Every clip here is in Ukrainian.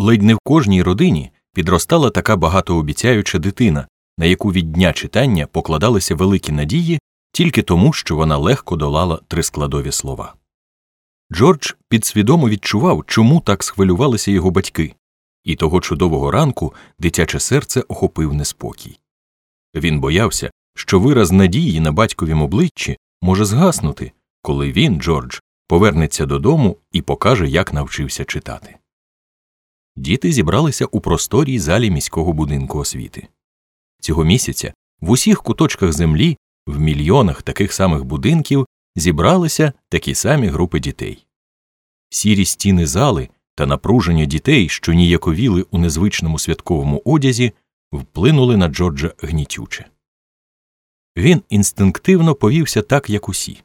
Ледь не в кожній родині підростала така багатообіцяюча дитина, на яку від дня читання покладалися великі надії тільки тому, що вона легко долала трискладові слова. Джордж підсвідомо відчував, чому так схвилювалися його батьки, і того чудового ранку дитяче серце охопив неспокій. Він боявся, що вираз надії на батьковім обличчі може згаснути, коли він, Джордж, повернеться додому і покаже, як навчився читати. Діти зібралися у просторій залі міського будинку освіти. Цього місяця в усіх куточках землі, в мільйонах таких самих будинків, зібралися такі самі групи дітей. Сірі стіни зали та напруження дітей, що ніяковіли у незвичному святковому одязі, вплинули на Джорджа гнітюче. Він інстинктивно повівся так, як усі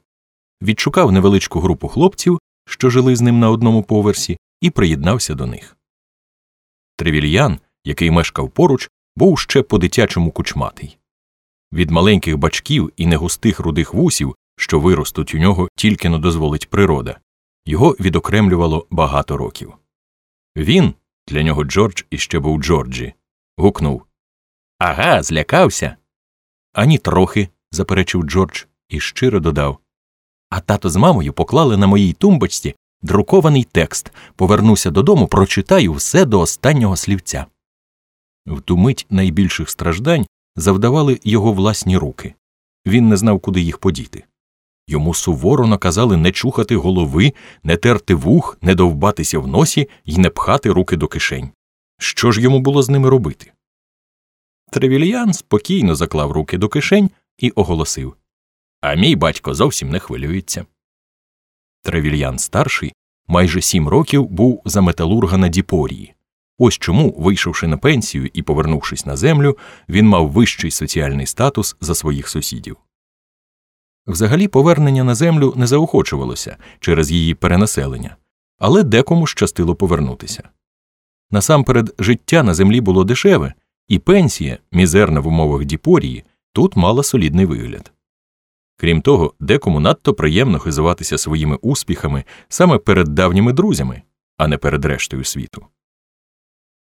відшукав невеличку групу хлопців, що жили з ним на одному поверсі, і приєднався до них. Тревільян, який мешкав поруч, був ще по дитячому кучматий. Від маленьких бачків і негустих рудих вусів, що виростуть у нього тільки но дозволить природа, його відокремлювало багато років. Він, для нього Джордж іще був Джорджі, гукнув Ага, злякався. Ані трохи, заперечив Джордж і щиро додав. А тато з мамою поклали на моїй тумбочці друкований текст. Повернуся додому, прочитаю все до останнього слівця. В ту мить найбільших страждань завдавали його власні руки. Він не знав, куди їх подіти. Йому суворо наказали не чухати голови, не терти вух, не довбатися в носі і не пхати руки до кишень. Що ж йому було з ними робити? Тревільян спокійно заклав руки до кишень і оголосив А мій батько зовсім не хвилюється. Тревільян старший майже сім років був за металурга на Діпорії. Ось чому, вийшовши на пенсію і повернувшись на землю, він мав вищий соціальний статус за своїх сусідів. Взагалі повернення на землю не заохочувалося через її перенаселення, але декому щастило повернутися. Насамперед, життя на землі було дешеве, і пенсія, мізерна в умовах Діпорії, тут мала солідний вигляд. Крім того, декому надто приємно хизуватися своїми успіхами саме перед давніми друзями, а не перед рештою світу.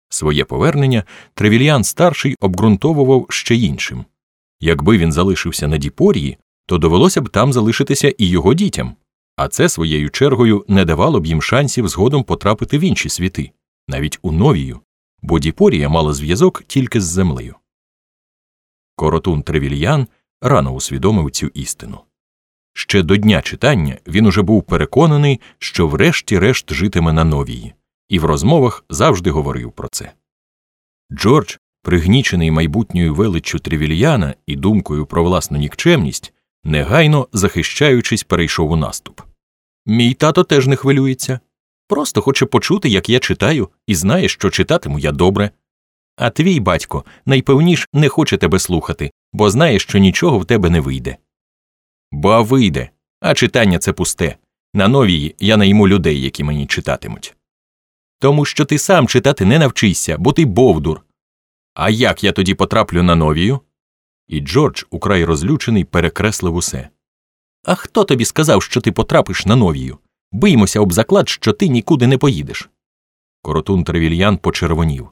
Своє повернення Тревільян старший обґрунтовував ще іншим якби він залишився на Діпорії, то довелося б там залишитися і його дітям, а це своєю чергою не давало б їм шансів згодом потрапити в інші світи, навіть у новію, бо Діпорія мала зв'язок тільки з землею. Коротун Тревільян рано усвідомив цю істину. Ще до дня читання він уже був переконаний, що врешті-решт житиме на новії, і в розмовах завжди говорив про це. Джордж, пригнічений майбутньою величчю Тревільяна і думкою про власну нікчемність, негайно захищаючись, перейшов у наступ. Мій тато теж не хвилюється. Просто хоче почути, як я читаю, і знає, що читатиму я добре. А твій батько найпевніш не хоче тебе слухати, бо знає, що нічого в тебе не вийде. Ба вийде, а читання це пусте. На новії я найму людей, які мені читатимуть. Тому що ти сам читати не навчишся, бо ти бовдур. А як я тоді потраплю на новію? І Джордж, украй розлючений, перекреслив усе. А хто тобі сказав, що ти потрапиш на новію? Биймося об заклад, що ти нікуди не поїдеш. Коротун Тревільян почервонів.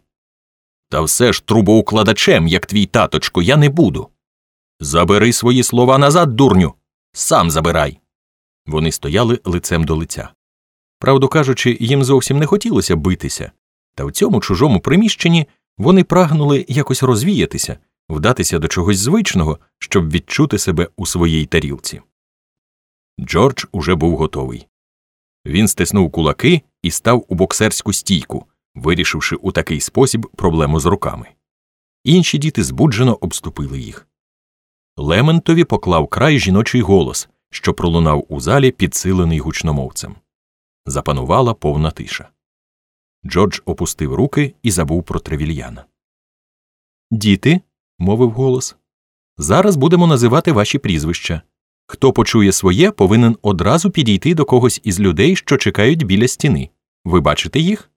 Та все ж трубоукладачем, як твій таточко, я не буду. Забери свої слова назад, дурню. Сам забирай. Вони стояли лицем до лиця. Правду кажучи, їм зовсім не хотілося битися, та в цьому чужому приміщенні вони прагнули якось розвіятися, вдатися до чогось звичного, щоб відчути себе у своїй тарілці. Джордж уже був готовий. Він стиснув кулаки і став у боксерську стійку, вирішивши у такий спосіб проблему з руками. Інші діти збуджено обступили їх. Лементові поклав край жіночий голос, що пролунав у залі, підсилений гучномовцем. Запанувала повна тиша. Джордж опустив руки і забув про тревільяна. Діти, мовив голос, зараз будемо називати ваші прізвища. Хто почує своє, повинен одразу підійти до когось із людей, що чекають біля стіни. Ви бачите їх?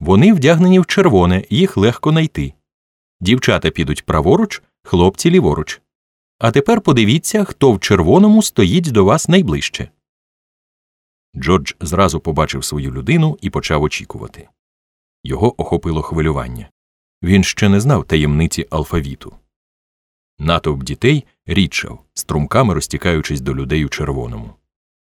Вони вдягнені в червоне, їх легко найти. Дівчата підуть праворуч, хлопці ліворуч. А тепер подивіться, хто в червоному стоїть до вас найближче. Джордж зразу побачив свою людину і почав очікувати. Його охопило хвилювання. Він ще не знав таємниці алфавіту. Натовп дітей рідшав, струмками розтікаючись до людей у червоному.